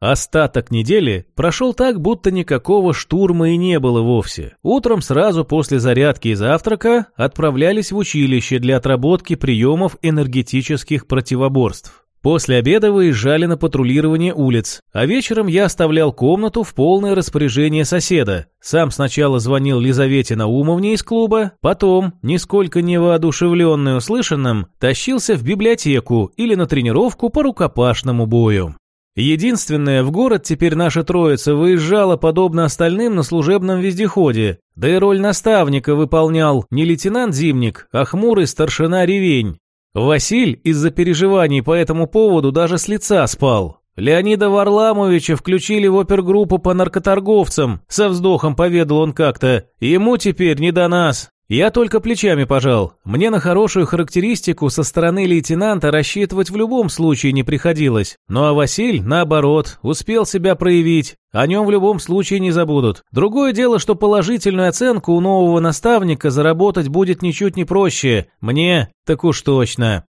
Остаток недели прошел так, будто никакого штурма и не было вовсе. Утром сразу после зарядки и завтрака отправлялись в училище для отработки приемов энергетических противоборств. После обеда выезжали на патрулирование улиц, а вечером я оставлял комнату в полное распоряжение соседа. Сам сначала звонил Лизавете Наумовне из клуба, потом, нисколько не воодушевленный услышанным, тащился в библиотеку или на тренировку по рукопашному бою. Единственное, в город теперь наша троица выезжала подобно остальным на служебном вездеходе, да и роль наставника выполнял не лейтенант Зимник, а хмурый старшина Ревень. Василь из-за переживаний по этому поводу даже с лица спал. Леонида Варламовича включили в опергруппу по наркоторговцам, со вздохом поведал он как-то. Ему теперь не до нас. Я только плечами пожал. Мне на хорошую характеристику со стороны лейтенанта рассчитывать в любом случае не приходилось. Ну а Василь, наоборот, успел себя проявить. О нем в любом случае не забудут. Другое дело, что положительную оценку у нового наставника заработать будет ничуть не проще. Мне так уж точно.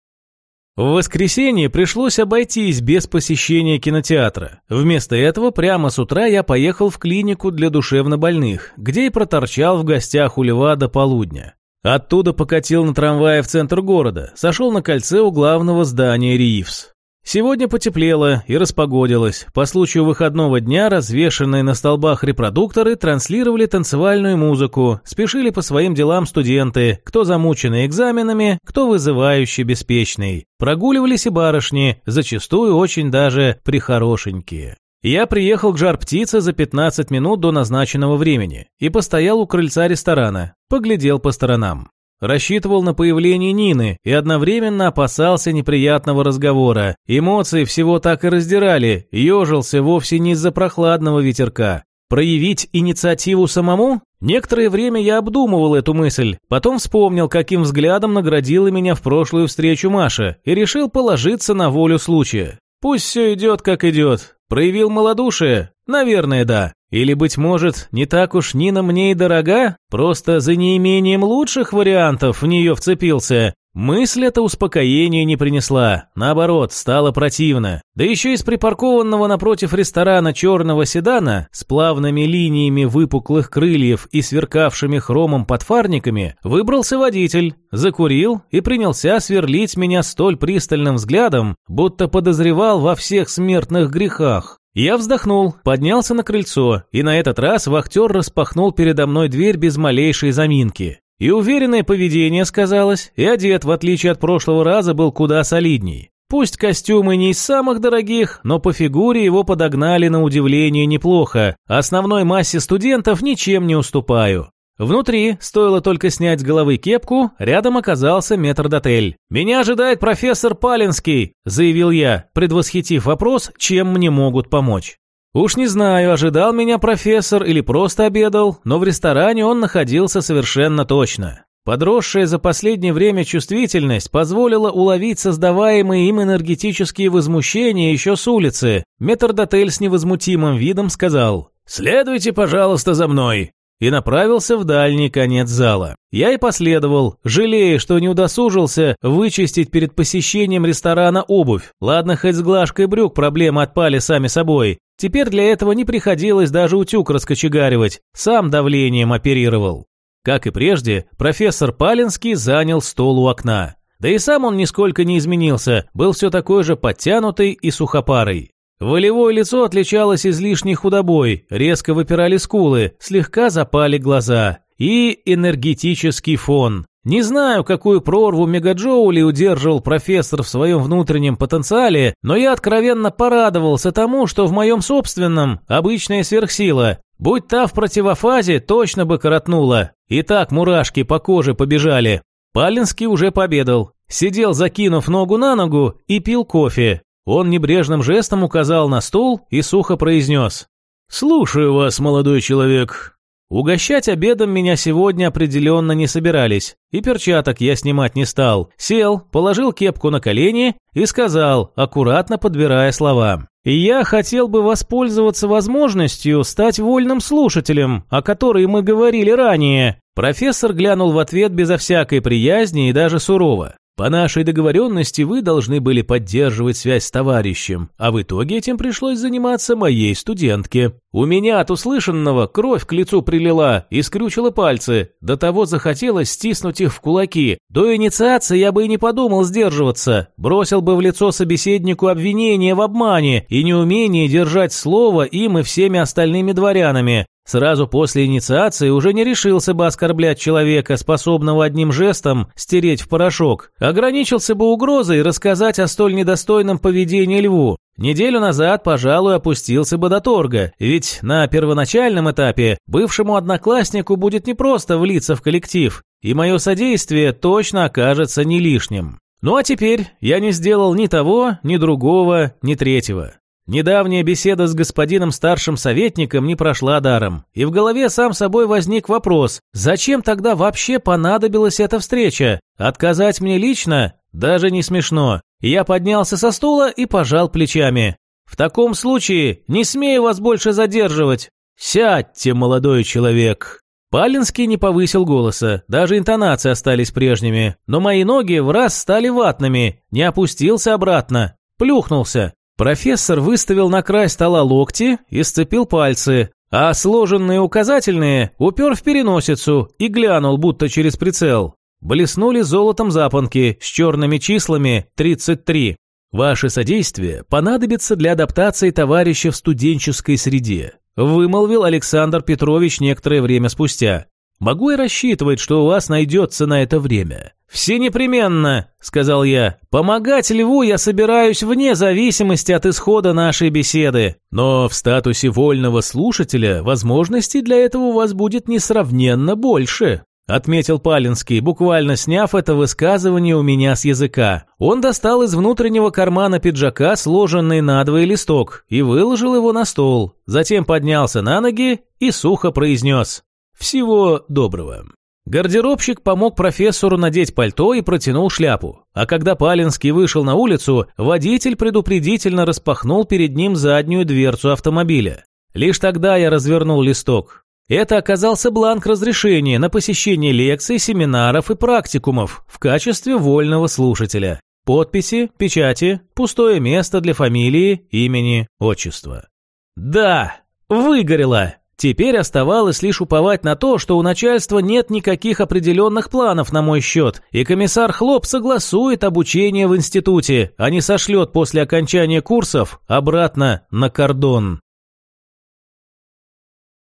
В воскресенье пришлось обойтись без посещения кинотеатра. Вместо этого прямо с утра я поехал в клинику для душевнобольных, где и проторчал в гостях у Льва до полудня. Оттуда покатил на трамвае в центр города, сошел на кольце у главного здания РИИФС. Сегодня потеплело и распогодилось. По случаю выходного дня развешанные на столбах репродукторы транслировали танцевальную музыку, спешили по своим делам студенты, кто замученный экзаменами, кто вызывающий беспечный. Прогуливались и барышни, зачастую очень даже прихорошенькие. Я приехал к жар-птице за 15 минут до назначенного времени и постоял у крыльца ресторана, поглядел по сторонам. Рассчитывал на появление Нины и одновременно опасался неприятного разговора. Эмоции всего так и раздирали, ежился вовсе не из-за прохладного ветерка. Проявить инициативу самому? Некоторое время я обдумывал эту мысль, потом вспомнил, каким взглядом наградила меня в прошлую встречу Маша, и решил положиться на волю случая. Пусть все идет, как идет. Проявил малодушие? Наверное, да. Или, быть может, не так уж Нина мне и дорога? Просто за неимением лучших вариантов в нее вцепился? Мысль эта успокоения не принесла, наоборот, стало противно. Да еще из припаркованного напротив ресторана черного седана с плавными линиями выпуклых крыльев и сверкавшими хромом подфарниками выбрался водитель, закурил и принялся сверлить меня столь пристальным взглядом, будто подозревал во всех смертных грехах. Я вздохнул, поднялся на крыльцо, и на этот раз вахтер распахнул передо мной дверь без малейшей заминки. И уверенное поведение сказалось, и одет, в отличие от прошлого раза, был куда солидней. Пусть костюмы не из самых дорогих, но по фигуре его подогнали на удивление неплохо. Основной массе студентов ничем не уступаю. Внутри, стоило только снять с головы кепку, рядом оказался метрдотель. «Меня ожидает профессор Палинский», – заявил я, предвосхитив вопрос, чем мне могут помочь. Уж не знаю, ожидал меня профессор или просто обедал, но в ресторане он находился совершенно точно. Подросшая за последнее время чувствительность позволила уловить создаваемые им энергетические возмущения еще с улицы. Метрдотель с невозмутимым видом сказал «Следуйте, пожалуйста, за мной» и направился в дальний конец зала. Я и последовал, жалея, что не удосужился вычистить перед посещением ресторана обувь. Ладно, хоть с глажкой брюк проблемы отпали сами собой. Теперь для этого не приходилось даже утюг раскочегаривать, сам давлением оперировал. Как и прежде, профессор Палинский занял стол у окна. Да и сам он нисколько не изменился, был все такой же подтянутый и сухопарый. Волевое лицо отличалось излишней худобой, резко выпирали скулы, слегка запали глаза. И энергетический фон. Не знаю, какую прорву мегаджоули удерживал профессор в своем внутреннем потенциале, но я откровенно порадовался тому, что в моем собственном обычная сверхсила. Будь та в противофазе, точно бы коротнула. И так мурашки по коже побежали. Палинский уже победал. Сидел, закинув ногу на ногу, и пил кофе. Он небрежным жестом указал на стул и сухо произнес. «Слушаю вас, молодой человек. Угощать обедом меня сегодня определенно не собирались, и перчаток я снимать не стал. Сел, положил кепку на колени и сказал, аккуратно подбирая слова. «Я хотел бы воспользоваться возможностью стать вольным слушателем, о которой мы говорили ранее». Профессор глянул в ответ безо всякой приязни и даже сурово. По нашей договоренности вы должны были поддерживать связь с товарищем, а в итоге этим пришлось заниматься моей студентке. У меня от услышанного кровь к лицу прилила и скрючила пальцы, до того захотелось стиснуть их в кулаки. До инициации я бы и не подумал сдерживаться, бросил бы в лицо собеседнику обвинение в обмане и неумении держать слово им и всеми остальными дворянами. Сразу после инициации уже не решился бы оскорблять человека, способного одним жестом стереть в порошок. Ограничился бы угрозой рассказать о столь недостойном поведении льву. Неделю назад, пожалуй, опустился бы до торга, ведь на первоначальном этапе бывшему однокласснику будет непросто влиться в коллектив, и мое содействие точно окажется не лишним. Ну а теперь я не сделал ни того, ни другого, ни третьего. Недавняя беседа с господином старшим советником не прошла даром, и в голове сам собой возник вопрос, зачем тогда вообще понадобилась эта встреча? Отказать мне лично? Даже не смешно. Я поднялся со стула и пожал плечами. В таком случае не смею вас больше задерживать. Сядьте, молодой человек. Палинский не повысил голоса, даже интонации остались прежними, но мои ноги в раз стали ватными, не опустился обратно, плюхнулся. Профессор выставил на край стола локти и сцепил пальцы, а сложенные указательные упер в переносицу и глянул, будто через прицел. Блеснули золотом запонки с черными числами 33. Ваше содействие понадобится для адаптации товарища в студенческой среде, вымолвил Александр Петрович некоторое время спустя. Могу и рассчитывать, что у вас найдется на это время. «Все непременно», — сказал я. «Помогать Льву я собираюсь вне зависимости от исхода нашей беседы. Но в статусе вольного слушателя возможностей для этого у вас будет несравненно больше», — отметил Палинский, буквально сняв это высказывание у меня с языка. Он достал из внутреннего кармана пиджака сложенный надвое листок и выложил его на стол. Затем поднялся на ноги и сухо произнес «Всего доброго». Гардеробщик помог профессору надеть пальто и протянул шляпу. А когда Палинский вышел на улицу, водитель предупредительно распахнул перед ним заднюю дверцу автомобиля. Лишь тогда я развернул листок. Это оказался бланк разрешения на посещение лекций, семинаров и практикумов в качестве вольного слушателя. Подписи, печати, пустое место для фамилии, имени, отчества. Да, выгорело. Теперь оставалось лишь уповать на то, что у начальства нет никаких определенных планов на мой счет, и комиссар Хлоп согласует обучение в институте, а не сошлет после окончания курсов обратно на кордон.